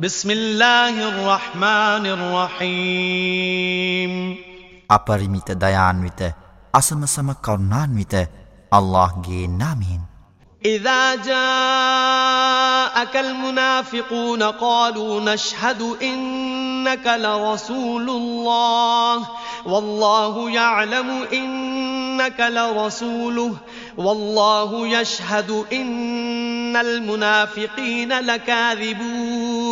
بسم الله الرحمن الرحيم. أبرميت ديان ويت أسم سم كرنان ويت الله جي نامين إذا جاءك المنافقون قالوا نشهد إنك لرسول الله والله يعلم إنك لرسوله والله يشهد إن المنافقين لكاذبون.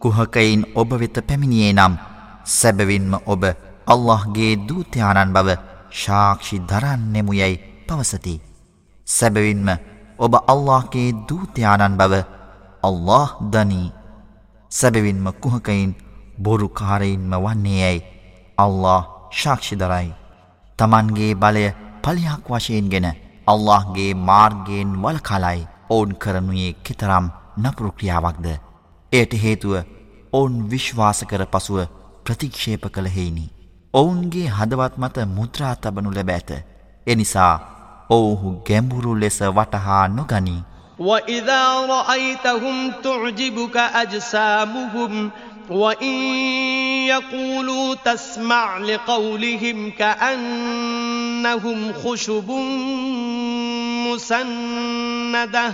කුහකයින් ඔබ වෙත පැමිණියේ නම් සැබවින්ම ඔබ අල්لهගේ දූතයාණන් බව ශාක්ෂි දරන්නෙමු යැයි පවසති. සැබවින්ම ඔබ අල්لهගේ දූතයාණන් බව අල්له දනී සැබවින්ම කුහකයින් බොරුකාරයින්ම වන්නේ යැයි අල්له ශාක්ෂිදරයි. තමන්ගේ බලය පලියක් වශයෙන්ගෙන අල්لهගේ මාර්ගයෙන් වලකලයි ඔවුන් කරනුයේ කෙතරම් නපුරුක්‍රියාවක්ද. එයට හේතුව ඔවුන් විශ්වාස කර පසුව ප්‍රතික්ෂේප කළ හෙයිනි. ඔවුන්ගේ හදවත් මත මුද්‍රා තබනු ලැබ ඇත. එනිසා ඔවුහු ගැඹුරු ලෙස වටහා නොගනී. وإذا رأيتهم تعجبك أجسامهم وإن يقولوا تسمع لقولهم كأنهم خشب مسندة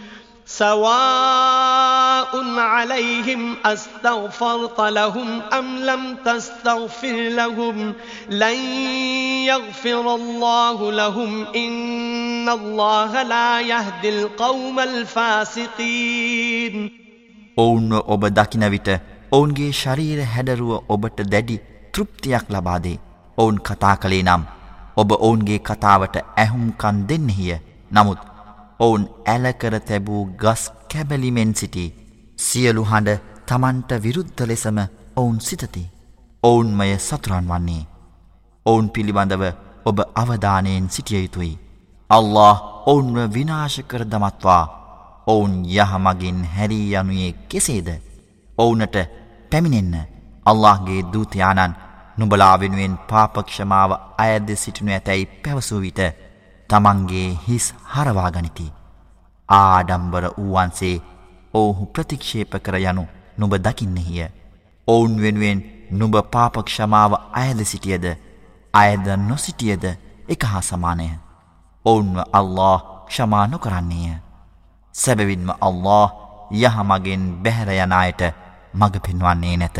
سواء عليهم أستغفرت لهم أم لم تستغفر لهم لن يغفر الله لهم إن الله لا يهدي القوم الفاسقين ඔවුන්ව ඔබ දකින විට ඔවුන්ගේ ශරීර හැඩරුව ඔබට දැඩි තෘප්තියක් ලබාදේ. ඔවුන් කතා කළේ නම් ඔබ ඔවුන්ගේ කතාවට ඇහුම්කන් දෙන්නෙහිය. නමුත් ඔවුන් ඇලකර තැබූ ගස් කැබලිමෙන් සිටි සියලු හඬ තමන්ට විරුද්ධ ලෙසම ඔවුන් සිතති. ඔවුන්මය සතුරන් වන්නේ. ඔවුන් පිළිබඳව ඔබ අවධානයෙන් සිටිය යුතුයි. අල්له ඔවුන්ව විනාශ කර දමත්වා. ඔවුන් යහමගින් හැරී යනුයේ කෙසේද? ඔවුනට පැමිණෙන්න අල්لهගේ දූතයානන් නුබලා වෙනුවෙන් පාපක්ෂමාව අයද සිටිනු ඇතැයි පැවසූ විට තමන්ගේ හිස් හරවාගනිති. ආඩම්බර වූවන්සේ ඔවුහු ප්‍රතික්ෂේප කර යනු නුබ දකින්නෙහිය. ඔවුන් වෙනුවෙන් නුබ පාපක්ෂමාව අයද සිටියද අයද නොසිටියද එක හා සමානය. ඔවුන්ව අල්له ක්ෂමානු කරන්නේය. සැබවින්ම අල්له යහමගෙන් බැහැරයනායට මඟ පෙන්වන්නේ නැත.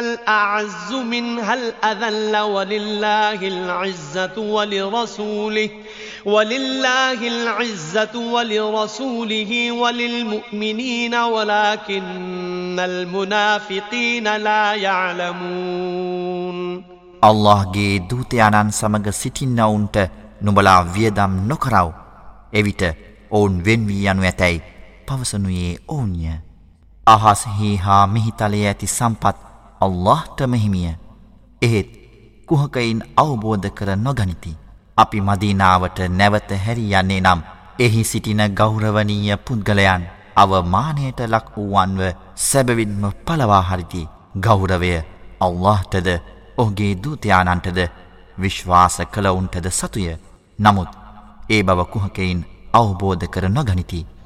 الأعز منها الأذل ولله العزة ولرسوله ولله العزة ولرسوله وللمؤمنين ولكن المنافقين لا يعلمون الله ගේ දූතයාණන් සමග සිටින්නවුන්ට නුඹලා වියදම් නොකරව. එවිට ඔවුන් වෙන් වී යනු ඇතැයි පවසනුයේ ඔවුන්ය. අහස්හි හා මිහිතලයේ ඇති සම්පත් අල්لهටම හිමිය. එහෙත් කුහකයින් අවබෝධ කර නොගනිති. අපි මදීනාවට නැවත හැරි යන්නේ නම් එහි සිටින ගෞරවනීය පුද්ගලයන් අවමානයට ලක් වූවන්ව සැබවින්ම පලවාහරිති ගෞරවය අල්لهටද ඔහුගේ දූතයානන්ටද විශ්වාස කළවුන්ටද සතුය නමුත් ඒ බව කුහකයින් අවබෝධ කර නොගනිති.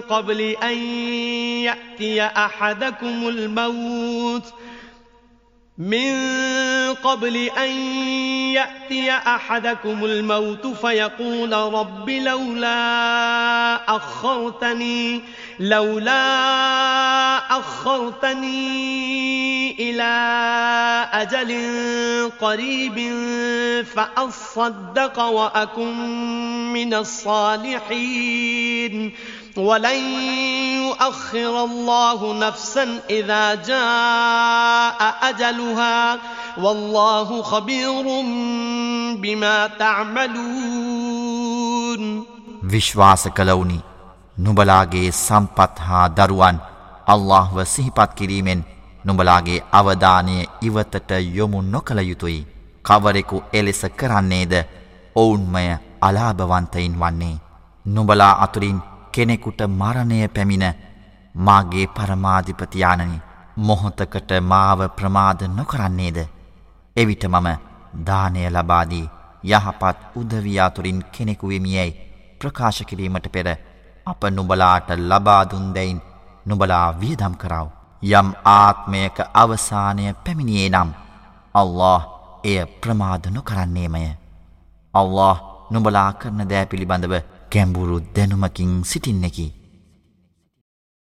قبل أن يأتي أحدكم الموت ۖ. من قبل أن يأتي أحدكم الموت فيقول رب لولا أخرتني لولا أخرتني إلى أجل قريب فأصدق وأكن من الصالحين. ولن يؤخر الله نفسا إذا جاء أجلها والله خبير بما تعملون. විශ්වාස කළවුනි. නුඹලාගේ සම්පත් හා දරුවන් අල්لهව සිහිපත් කිරීමෙන් නුඹලාගේ අවධානය ඉවතට යොමු නොකළ යුතුයි. කවරෙකු එලෙස කරන්නේද? ඔවුන්මය අලාභවන්තයින් වන්නේ. නුඹලා අතුරින් කෙනෙකුට මරණය පැමිණ මාගේ පරමාධිපතියානනි මොහොතකට මාව ප්‍රමාද නොකරන්නේද. එවිට මම දානය ලබාදී යහපත් උදවයාතුරින් කෙනෙකු වෙමියයි ප්‍රකාශ කිරීමට පෙර අප නුබලාට ලබාදුන්දැයින් නුබලා වියදම් කරාව. යම් ආත්මයක අවසානය පැමිණියේ නම්. අල්له එය ප්‍රමාධනු කරන්නේමය. අල්له නුබලා කරන දෑ පිළිබඳව ගැඹුරු දැනුමකින් සිටින්නෙකි.